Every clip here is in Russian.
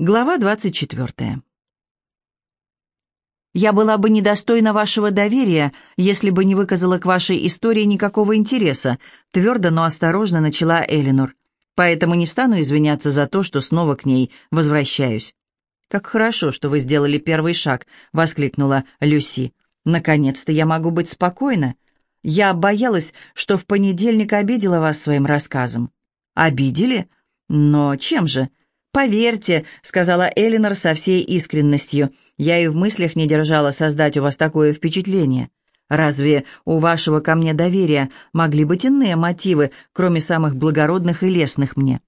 Глава 24. «Я была бы недостойна вашего доверия, если бы не выказала к вашей истории никакого интереса», твердо, но осторожно начала Элинор. «Поэтому не стану извиняться за то, что снова к ней возвращаюсь». «Как хорошо, что вы сделали первый шаг», — воскликнула Люси. «Наконец-то я могу быть спокойна. Я боялась, что в понедельник обидела вас своим рассказом». «Обидели? Но чем же?» «Поверьте», — сказала Элинор со всей искренностью, «я и в мыслях не держала создать у вас такое впечатление. Разве у вашего ко мне доверия могли быть иные мотивы, кроме самых благородных и лестных мне?»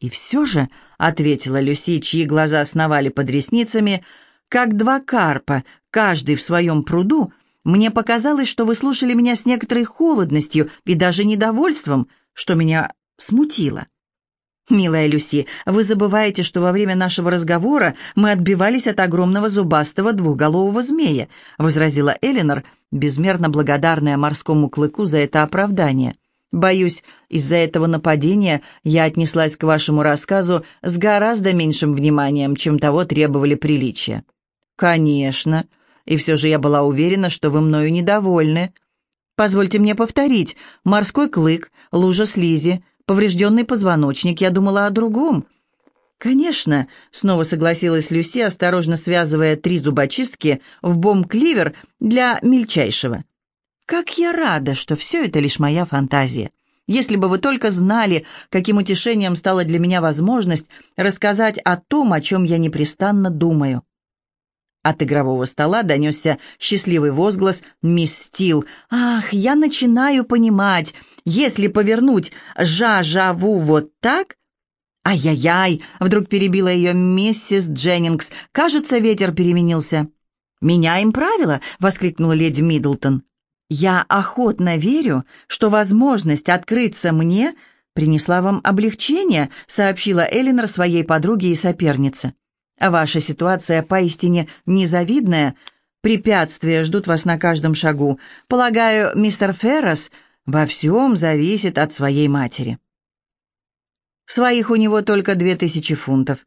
«И все же», — ответила Люси, чьи глаза сновали под ресницами, «как два карпа, каждый в своем пруду, мне показалось, что вы слушали меня с некоторой холодностью и даже недовольством, что меня смутило». «Милая Люси, вы забываете, что во время нашего разговора мы отбивались от огромного зубастого двухголового змея», возразила Элинор, безмерно благодарная морскому клыку за это оправдание. «Боюсь, из-за этого нападения я отнеслась к вашему рассказу с гораздо меньшим вниманием, чем того требовали приличия». «Конечно. И все же я была уверена, что вы мною недовольны». «Позвольте мне повторить. Морской клык, лужа слизи, поврежденный позвоночник, я думала о другом». «Конечно», — снова согласилась Люси, осторожно связывая три зубочистки в бомб-кливер для мельчайшего. «Как я рада, что все это лишь моя фантазия. Если бы вы только знали, каким утешением стала для меня возможность рассказать о том, о чем я непрестанно думаю». От игрового стола донесся счастливый возглас «Мисс Стил». «Ах, я начинаю понимать. Если повернуть «жа-жаву» вот так...» «Ай-яй-яй!» — вдруг перебила ее миссис Дженнингс. «Кажется, ветер переменился». «Меняем правила!» — воскликнула леди Миддлтон. «Я охотно верю, что возможность открыться мне принесла вам облегчение», — сообщила Эллинор своей подруге и сопернице. Ваша ситуация поистине незавидная. Препятствия ждут вас на каждом шагу. Полагаю, мистер Феррос во всем зависит от своей матери. Своих у него только две тысячи фунтов,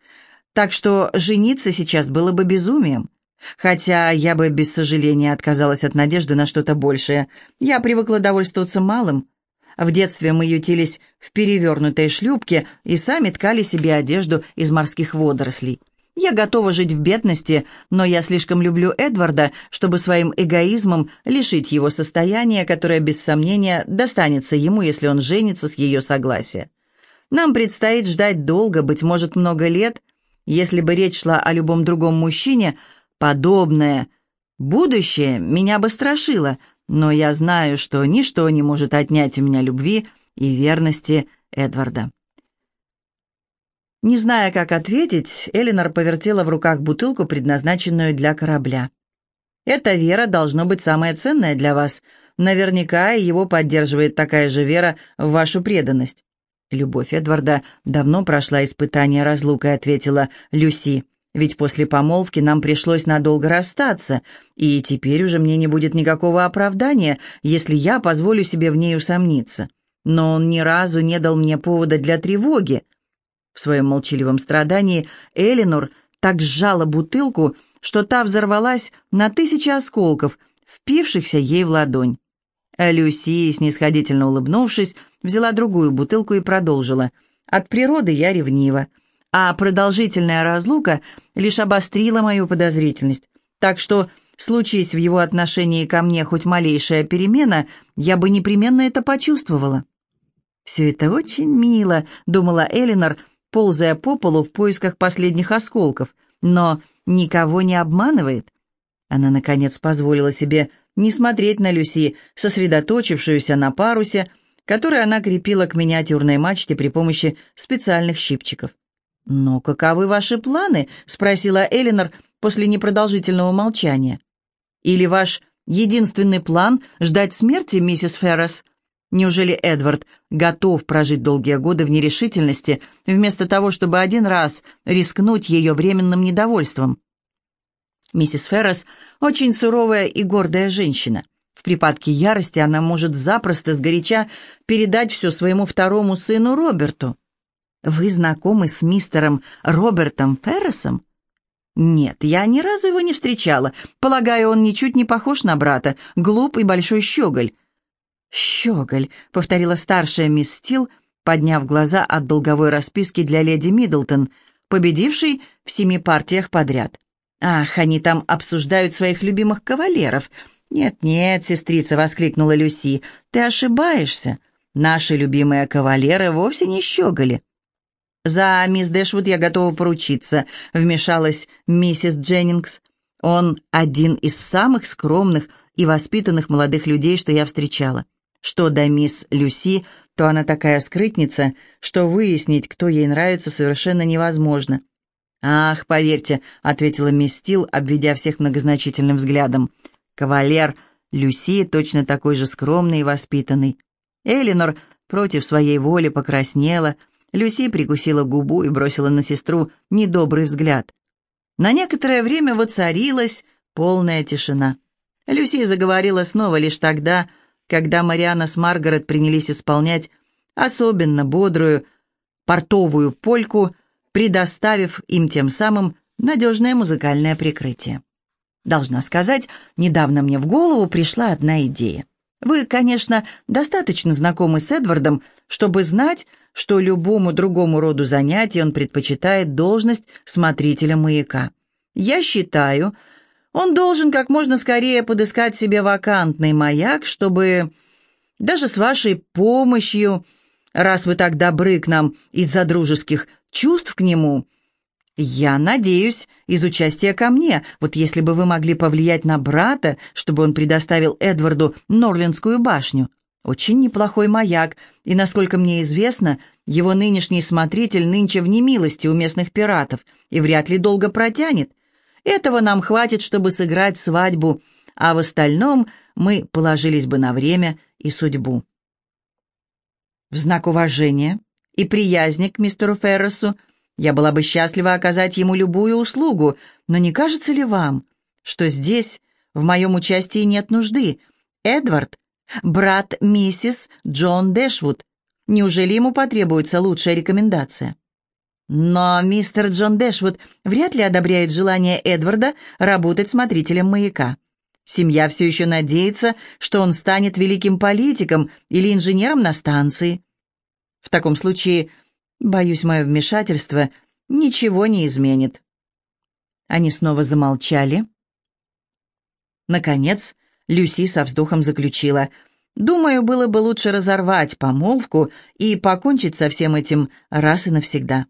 так что жениться сейчас было бы безумием. Хотя я бы без сожаления отказалась от надежды на что-то большее. Я привыкла довольствоваться малым. В детстве мы ютились в перевернутой шлюпке и сами ткали себе одежду из морских водорослей. Я готова жить в бедности, но я слишком люблю Эдварда, чтобы своим эгоизмом лишить его состояния, которое, без сомнения, достанется ему, если он женится с ее согласия. Нам предстоит ждать долго, быть может, много лет. Если бы речь шла о любом другом мужчине, подобное будущее меня бы страшило, но я знаю, что ничто не может отнять у меня любви и верности Эдварда. Не зная, как ответить, Элинор повертела в руках бутылку, предназначенную для корабля. «Эта вера должно быть самая ценная для вас. Наверняка его поддерживает такая же вера в вашу преданность». «Любовь Эдварда давно прошла испытание разлукой», — ответила Люси. «Ведь после помолвки нам пришлось надолго расстаться, и теперь уже мне не будет никакого оправдания, если я позволю себе в ней усомниться. Но он ни разу не дал мне повода для тревоги». В своем молчаливом страдании Элинор так сжала бутылку, что та взорвалась на тысячи осколков, впившихся ей в ладонь. А Люси, снисходительно улыбнувшись, взяла другую бутылку и продолжила. «От природы я ревнива, а продолжительная разлука лишь обострила мою подозрительность, так что, случись в его отношении ко мне хоть малейшая перемена, я бы непременно это почувствовала». «Все это очень мило», — думала Элинор, ползая по полу в поисках последних осколков, но никого не обманывает. Она, наконец, позволила себе не смотреть на Люси, сосредоточившуюся на парусе, который она крепила к миниатюрной мачте при помощи специальных щипчиков. «Но каковы ваши планы?» — спросила Элинор после непродолжительного молчания. «Или ваш единственный план — ждать смерти, миссис Феррес?» Неужели Эдвард готов прожить долгие годы в нерешительности, вместо того, чтобы один раз рискнуть ее временным недовольством? Миссис Феррес очень суровая и гордая женщина. В припадке ярости она может запросто сгоряча передать все своему второму сыну Роберту. «Вы знакомы с мистером Робертом Ферресом?» «Нет, я ни разу его не встречала. Полагаю, он ничуть не похож на брата. Глуп и большой щеголь». «Щеголь», — повторила старшая мисс Стил, подняв глаза от долговой расписки для леди Миддлтон, победившей в семи партиях подряд. «Ах, они там обсуждают своих любимых кавалеров. «Нет-нет, сестрица», — воскликнула Люси, — «ты ошибаешься. Наши любимые кавалеры вовсе не щеголи». «За мисс Дэшвуд я готова поручиться», — вмешалась миссис Дженнингс. «Он один из самых скромных и воспитанных молодых людей, что я встречала. Что до мисс Люси, то она такая скрытница, что выяснить, кто ей нравится, совершенно невозможно». «Ах, поверьте», — ответила мисс Стил, обведя всех многозначительным взглядом, — Кавалер Люси точно такой же скромный и воспитанный. Элинор против своей воли покраснела, Люси прикусила губу и бросила на сестру недобрый взгляд. На некоторое время воцарилась полная тишина. Люси заговорила снова лишь тогда, когда Мариана с Маргарет принялись исполнять особенно бодрую портовую польку, предоставив им тем самым надежное музыкальное прикрытие. Должна сказать, недавно мне в голову пришла одна идея. Вы, конечно, достаточно знакомы с Эдвардом, чтобы знать, что любому другому роду занятий он предпочитает должность смотрителя маяка. Я считаю, он должен как можно скорее подыскать себе вакантный маяк, чтобы даже с вашей помощью, раз вы так добры к нам из-за дружеских чувств к нему, «Я надеюсь, из участия ко мне. Вот если бы вы могли повлиять на брата, чтобы он предоставил Эдварду Норлинскую башню. Очень неплохой маяк, и, насколько мне известно, его нынешний смотритель нынче в немилости у местных пиратов и вряд ли долго протянет. Этого нам хватит, чтобы сыграть свадьбу, а в остальном мы положились бы на время и судьбу». В знак уважения и приязни к мистеру Ферресу – я была бы счастлива оказать ему любую услугу, но не кажется ли вам, что здесь в моем участии нет нужды? Эдвард — брат миссис Джон Дэшвуд. Неужели ему потребуется лучшая рекомендация? Но мистер Джон Дэшвуд вряд ли одобряет желание Эдварда работать смотрителем маяка. Семья все еще надеется, что он станет великим политиком или инженером на станции. В таком случае Боюсь, мое вмешательство ничего не изменит». Они снова замолчали. Наконец, Люси со вздохом заключила. «Думаю, было бы лучше разорвать помолвку и покончить со всем этим раз и навсегда.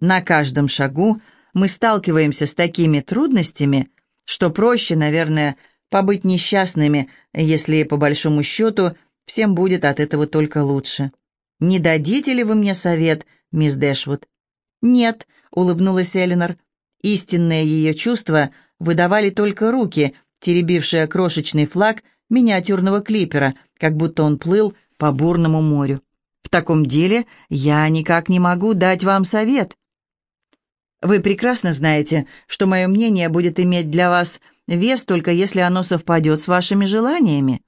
На каждом шагу мы сталкиваемся с такими трудностями, что проще, наверное, побыть несчастными, если, по большому счету, всем будет от этого только лучше. Не дадите ли вы мне совет, мисс Дэшвуд?» «Нет», — улыбнулась Элинор. Истинные ее чувства выдавали только руки, теребившие крошечный флаг миниатюрного клипера, как будто он плыл по бурному морю. «В таком деле я никак не могу дать вам совет». «Вы прекрасно знаете, что мое мнение будет иметь для вас вес только если оно совпадет с вашими желаниями».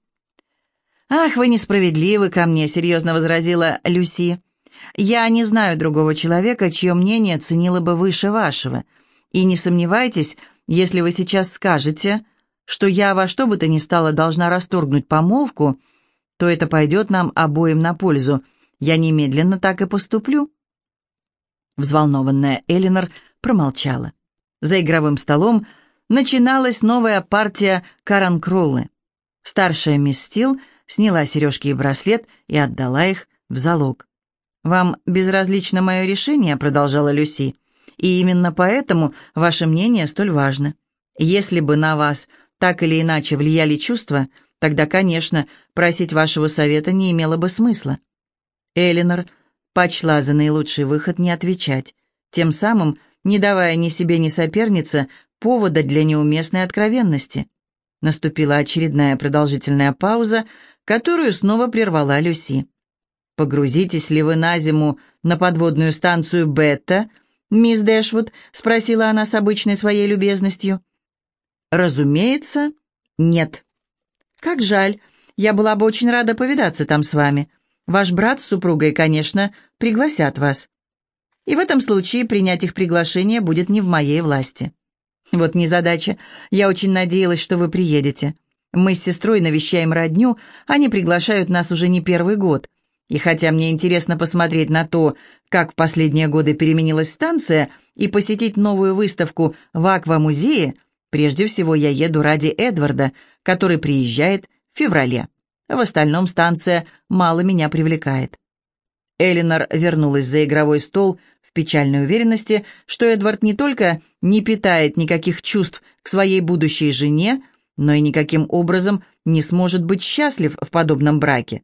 «Ах, вы несправедливы ко мне», — серьезно возразила Люси. «Я не знаю другого человека, чье мнение ценило бы выше вашего. И не сомневайтесь, если вы сейчас скажете, что я во что бы то ни стало должна расторгнуть помолвку, то это пойдет нам обоим на пользу. Я немедленно так и поступлю». Взволнованная Элинор промолчала. За игровым столом начиналась новая партия Каранкроллы. Старшая мисс Стил — сняла сережки и браслет и отдала их в залог. «Вам безразлично мое решение», — продолжала Люси, «и именно поэтому ваше мнение столь важно. Если бы на вас так или иначе влияли чувства, тогда, конечно, просить вашего совета не имело бы смысла». Элинор почла за наилучший выход не отвечать, тем самым не давая ни себе, ни сопернице повода для неуместной откровенности. Наступила очередная продолжительная пауза, которую снова прервала Люси. «Погрузитесь ли вы на зиму на подводную станцию Бетта, мисс Дэшвуд?» — спросила она с обычной своей любезностью. «Разумеется, нет». «Как жаль. Я была бы очень рада повидаться там с вами. Ваш брат с супругой, конечно, пригласят вас». и в этом случае принять их приглашение будет не в моей власти. Вот незадача. Я очень надеялась, что вы приедете. Мы с сестрой навещаем родню, они приглашают нас уже не первый год. И хотя мне интересно посмотреть на то, как в последние годы переменилась станция, и посетить новую выставку в Аквамузее, прежде всего я еду ради Эдварда, который приезжает в феврале. В остальном станция мало меня привлекает. Элинор вернулась за игровой стол в печальной уверенности, что Эдвард не только не питает никаких чувств к своей будущей жене, но и никаким образом не сможет быть счастлив в подобном браке.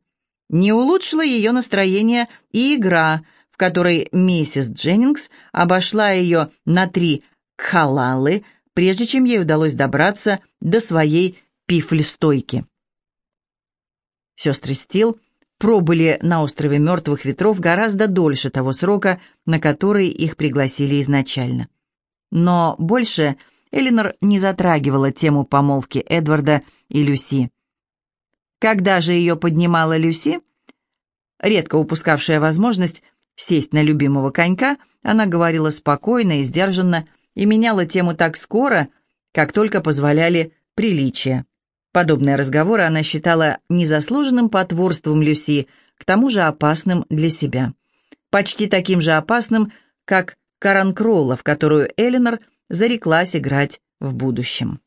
Не улучшила ее настроение и игра, в которой миссис Дженнингс обошла ее на три кхалалы, прежде чем ей удалось добраться до своей пифль-стойки. Сестры Стил пробыли на острове Мертвых Ветров гораздо дольше того срока, на который их пригласили изначально. Но больше Элинор не затрагивала тему помолвки Эдварда и Люси. Когда же ее поднимала Люси, редко упускавшая возможность сесть на любимого конька, она говорила спокойно и сдержанно и меняла тему так скоро, как только позволяли приличия. Подобные разговоры она считала незаслуженным потворством Люси, к тому же опасным для себя. Почти таким же опасным, как Каранкролла, в которую Эленор зареклась играть в будущем.